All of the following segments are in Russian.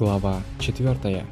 Глава 4.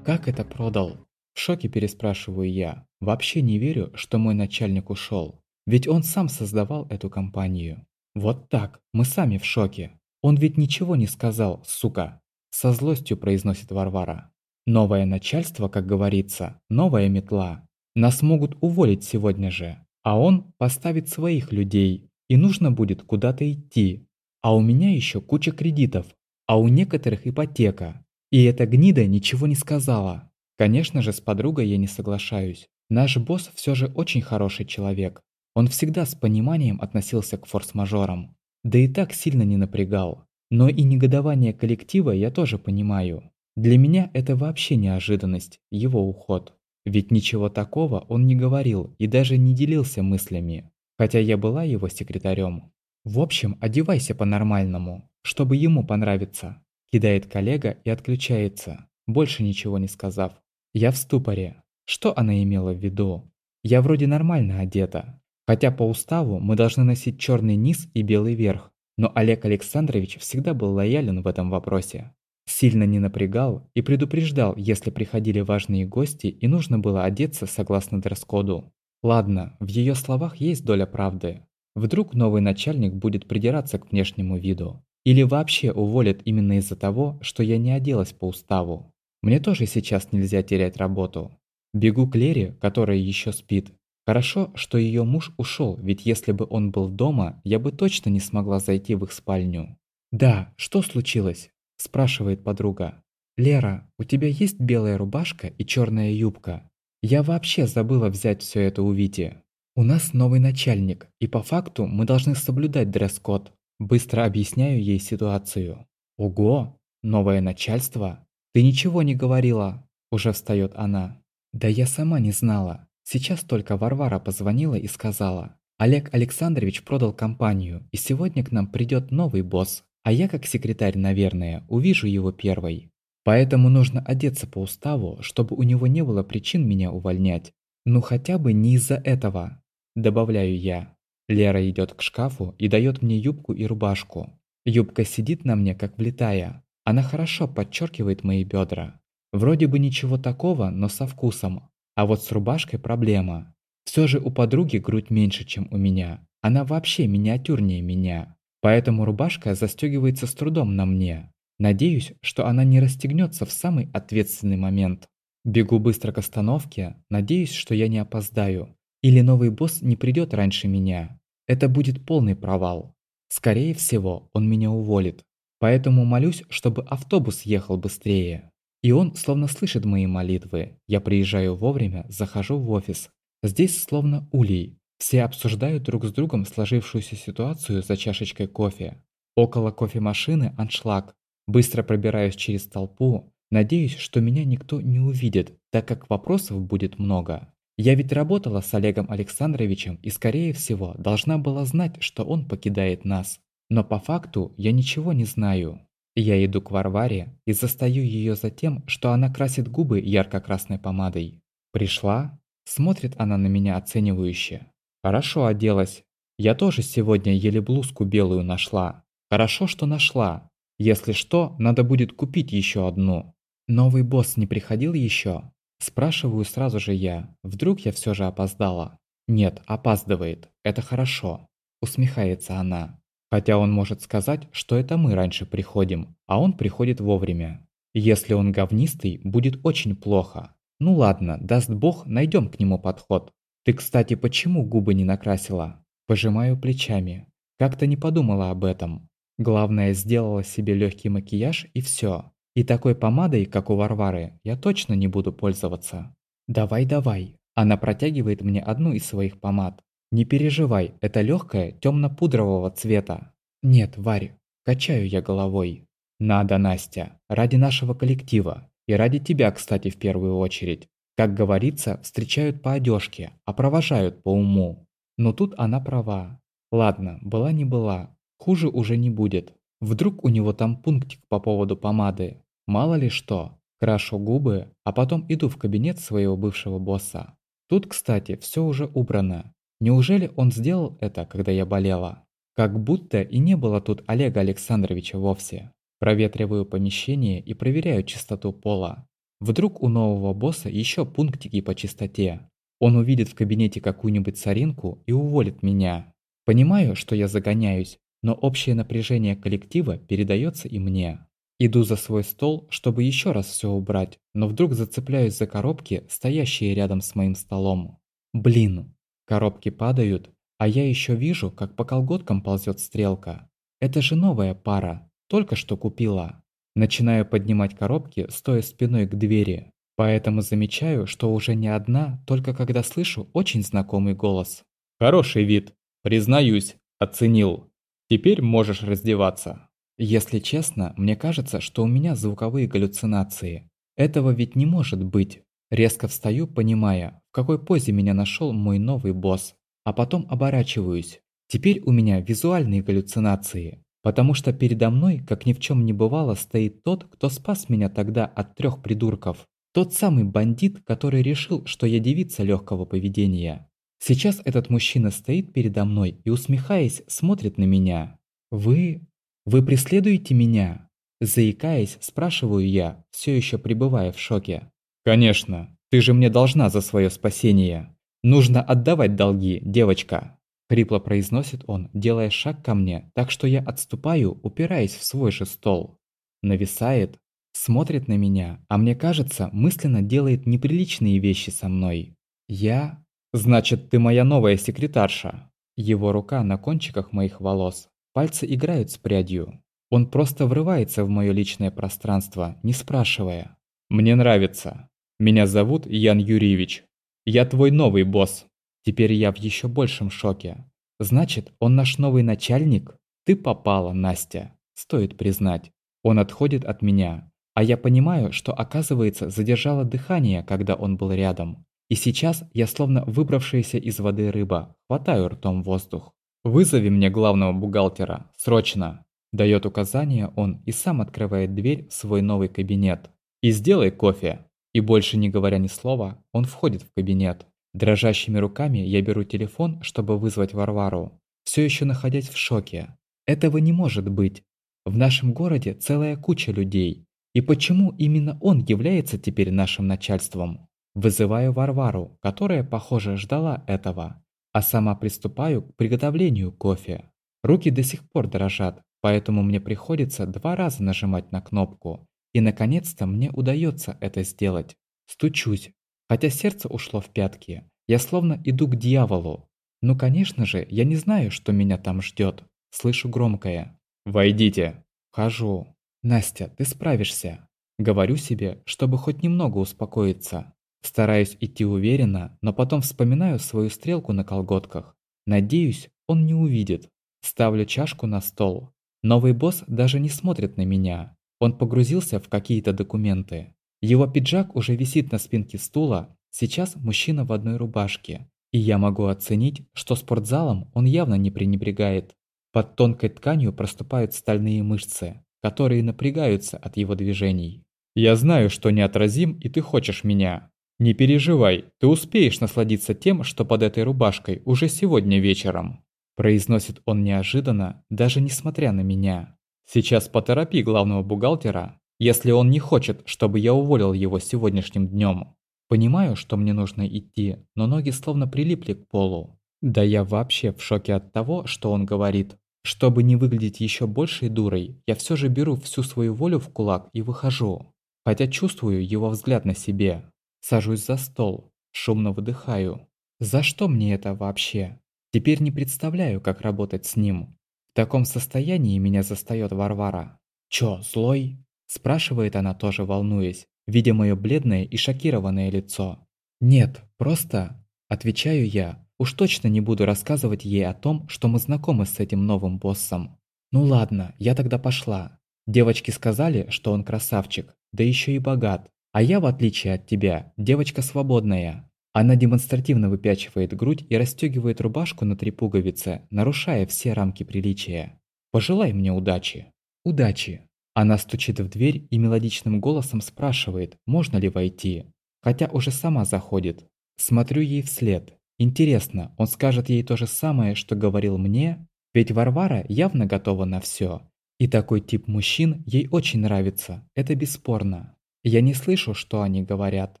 Как это продал? В шоке переспрашиваю я. Вообще не верю, что мой начальник ушел. Ведь он сам создавал эту компанию. Вот так, мы сами в шоке. Он ведь ничего не сказал, сука. Со злостью произносит Варвара. Новое начальство, как говорится, новая метла. Нас могут уволить сегодня же. А он поставит своих людей. И нужно будет куда-то идти. А у меня еще куча кредитов, а у некоторых ипотека. И эта гнида ничего не сказала. Конечно же, с подругой я не соглашаюсь. Наш босс все же очень хороший человек. Он всегда с пониманием относился к форс-мажорам. Да и так сильно не напрягал. Но и негодование коллектива я тоже понимаю. Для меня это вообще неожиданность, его уход. Ведь ничего такого он не говорил и даже не делился мыслями. Хотя я была его секретарем. В общем, одевайся по-нормальному чтобы ему понравиться. Кидает коллега и отключается, больше ничего не сказав. Я в ступоре. Что она имела в виду? Я вроде нормально одета. Хотя по уставу мы должны носить черный низ и белый верх. Но Олег Александрович всегда был лоялен в этом вопросе. Сильно не напрягал и предупреждал, если приходили важные гости и нужно было одеться согласно дресс-коду. Ладно, в ее словах есть доля правды. Вдруг новый начальник будет придираться к внешнему виду. Или вообще уволят именно из-за того, что я не оделась по уставу. Мне тоже сейчас нельзя терять работу. Бегу к Лере, которая еще спит. Хорошо, что ее муж ушел, ведь если бы он был дома, я бы точно не смогла зайти в их спальню. «Да, что случилось?» – спрашивает подруга. «Лера, у тебя есть белая рубашка и черная юбка? Я вообще забыла взять все это у Вити. У нас новый начальник, и по факту мы должны соблюдать дресс-код. Быстро объясняю ей ситуацию. «Ого! Новое начальство? Ты ничего не говорила!» Уже встает она. «Да я сама не знала. Сейчас только Варвара позвонила и сказала. Олег Александрович продал компанию, и сегодня к нам придет новый босс. А я, как секретарь, наверное, увижу его первой. Поэтому нужно одеться по уставу, чтобы у него не было причин меня увольнять. Ну хотя бы не из-за этого», – добавляю я. Лера идет к шкафу и дает мне юбку и рубашку. Юбка сидит на мне, как влитая. Она хорошо подчеркивает мои бедра. Вроде бы ничего такого, но со вкусом. А вот с рубашкой проблема. Все же у подруги грудь меньше, чем у меня. Она вообще миниатюрнее меня. Поэтому рубашка застегивается с трудом на мне. Надеюсь, что она не расстегнется в самый ответственный момент. Бегу быстро к остановке, надеюсь, что я не опоздаю. Или новый босс не придет раньше меня. Это будет полный провал. Скорее всего, он меня уволит. Поэтому молюсь, чтобы автобус ехал быстрее. И он словно слышит мои молитвы. Я приезжаю вовремя, захожу в офис. Здесь словно улей. Все обсуждают друг с другом сложившуюся ситуацию за чашечкой кофе. Около кофемашины аншлаг. Быстро пробираюсь через толпу. Надеюсь, что меня никто не увидит, так как вопросов будет много. Я ведь работала с Олегом Александровичем и, скорее всего, должна была знать, что он покидает нас. Но по факту я ничего не знаю. Я иду к Варваре и застаю ее за тем, что она красит губы ярко-красной помадой. «Пришла?» Смотрит она на меня оценивающе. «Хорошо оделась. Я тоже сегодня еле блузку белую нашла. Хорошо, что нашла. Если что, надо будет купить еще одну. Новый босс не приходил еще?» Спрашиваю сразу же я. Вдруг я все же опоздала? Нет, опаздывает. Это хорошо. Усмехается она. Хотя он может сказать, что это мы раньше приходим, а он приходит вовремя. Если он говнистый, будет очень плохо. Ну ладно, даст бог, найдем к нему подход. Ты, кстати, почему губы не накрасила? Пожимаю плечами. Как-то не подумала об этом. Главное, сделала себе легкий макияж и все. И такой помадой, как у Варвары, я точно не буду пользоваться. Давай, давай. Она протягивает мне одну из своих помад. Не переживай, это легкая темно-пудрового цвета. Нет, Варь, качаю я головой. Надо, Настя, ради нашего коллектива. И ради тебя, кстати, в первую очередь. Как говорится, встречают по одежке, а провожают по уму. Но тут она права. Ладно, была не была. Хуже уже не будет. Вдруг у него там пунктик по поводу помады. Мало ли что, крашу губы, а потом иду в кабинет своего бывшего босса. Тут, кстати, все уже убрано. Неужели он сделал это, когда я болела? Как будто и не было тут Олега Александровича вовсе. Проветриваю помещение и проверяю чистоту пола. Вдруг у нового босса еще пунктики по чистоте. Он увидит в кабинете какую-нибудь соринку и уволит меня. Понимаю, что я загоняюсь, но общее напряжение коллектива передается и мне. Иду за свой стол, чтобы еще раз все убрать, но вдруг зацепляюсь за коробки, стоящие рядом с моим столом. Блин, коробки падают, а я еще вижу, как по колготкам ползет стрелка. Это же новая пара, только что купила. Начинаю поднимать коробки, стоя спиной к двери. Поэтому замечаю, что уже не одна, только когда слышу очень знакомый голос. «Хороший вид. Признаюсь, оценил. Теперь можешь раздеваться». Если честно, мне кажется, что у меня звуковые галлюцинации. Этого ведь не может быть. Резко встаю, понимая, в какой позе меня нашел мой новый босс. А потом оборачиваюсь. Теперь у меня визуальные галлюцинации. Потому что передо мной, как ни в чем не бывало, стоит тот, кто спас меня тогда от трех придурков. Тот самый бандит, который решил, что я девица легкого поведения. Сейчас этот мужчина стоит передо мной и, усмехаясь, смотрит на меня. «Вы... вы преследуете меня?» Заикаясь, спрашиваю я, все еще пребывая в шоке. «Конечно, ты же мне должна за свое спасение. Нужно отдавать долги, девочка». Хрипло произносит он, делая шаг ко мне, так что я отступаю, упираясь в свой же стол. Нависает, смотрит на меня, а мне кажется, мысленно делает неприличные вещи со мной. Я... Значит, ты моя новая секретарша. Его рука на кончиках моих волос. Пальцы играют с прядью. Он просто врывается в мое личное пространство, не спрашивая. Мне нравится. Меня зовут Ян Юрьевич. Я твой новый босс. Теперь я в еще большем шоке. Значит, он наш новый начальник? Ты попала, Настя. Стоит признать. Он отходит от меня. А я понимаю, что, оказывается, задержала дыхание, когда он был рядом. И сейчас я словно выбравшаяся из воды рыба, хватаю ртом воздух. «Вызови мне главного бухгалтера, срочно!» Дает указание он и сам открывает дверь в свой новый кабинет. «И сделай кофе!» И больше не говоря ни слова, он входит в кабинет. Дрожащими руками я беру телефон, чтобы вызвать Варвару, все еще находясь в шоке. Этого не может быть. В нашем городе целая куча людей. И почему именно он является теперь нашим начальством? Вызываю Варвару, которая, похоже, ждала этого, а сама приступаю к приготовлению кофе. Руки до сих пор дрожат, поэтому мне приходится два раза нажимать на кнопку. И наконец-то мне удается это сделать. Стучусь, Хотя сердце ушло в пятки, я словно иду к дьяволу. Ну, конечно же, я не знаю, что меня там ждет. Слышу громкое. «Войдите!» Хожу. «Настя, ты справишься!» Говорю себе, чтобы хоть немного успокоиться. Стараюсь идти уверенно, но потом вспоминаю свою стрелку на колготках. Надеюсь, он не увидит. Ставлю чашку на стол. Новый босс даже не смотрит на меня. Он погрузился в какие-то документы. Его пиджак уже висит на спинке стула, сейчас мужчина в одной рубашке. И я могу оценить, что спортзалом он явно не пренебрегает. Под тонкой тканью проступают стальные мышцы, которые напрягаются от его движений. «Я знаю, что неотразим, и ты хочешь меня. Не переживай, ты успеешь насладиться тем, что под этой рубашкой уже сегодня вечером», произносит он неожиданно, даже несмотря на меня. «Сейчас поторопи главного бухгалтера, если он не хочет, чтобы я уволил его сегодняшним днем. Понимаю, что мне нужно идти, но ноги словно прилипли к полу. Да я вообще в шоке от того, что он говорит. Чтобы не выглядеть еще большей дурой, я все же беру всю свою волю в кулак и выхожу. Хотя чувствую его взгляд на себе. Сажусь за стол, шумно выдыхаю. За что мне это вообще? Теперь не представляю, как работать с ним. В таком состоянии меня застает Варвара. Чё, злой? Спрашивает она тоже волнуясь, видя мое бледное и шокированное лицо. «Нет, просто...» Отвечаю я. Уж точно не буду рассказывать ей о том, что мы знакомы с этим новым боссом. Ну ладно, я тогда пошла. Девочки сказали, что он красавчик, да еще и богат. А я, в отличие от тебя, девочка свободная. Она демонстративно выпячивает грудь и расстегивает рубашку на три пуговицы, нарушая все рамки приличия. Пожелай мне удачи. Удачи. Она стучит в дверь и мелодичным голосом спрашивает, можно ли войти, хотя уже сама заходит. Смотрю ей вслед. Интересно, он скажет ей то же самое, что говорил мне? Ведь Варвара явно готова на все. И такой тип мужчин ей очень нравится, это бесспорно. Я не слышу, что они говорят.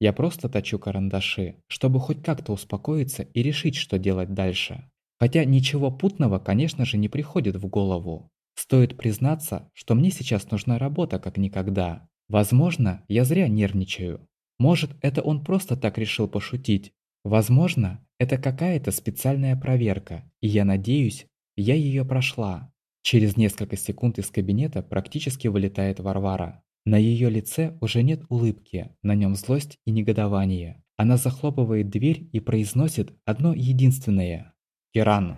Я просто точу карандаши, чтобы хоть как-то успокоиться и решить, что делать дальше. Хотя ничего путного, конечно же, не приходит в голову. Стоит признаться, что мне сейчас нужна работа как никогда. Возможно, я зря нервничаю. Может, это он просто так решил пошутить. Возможно, это какая-то специальная проверка, и я надеюсь, я ее прошла. Через несколько секунд из кабинета практически вылетает Варвара. На ее лице уже нет улыбки, на нем злость и негодование. Она захлопывает дверь и произносит одно единственное. «Киран,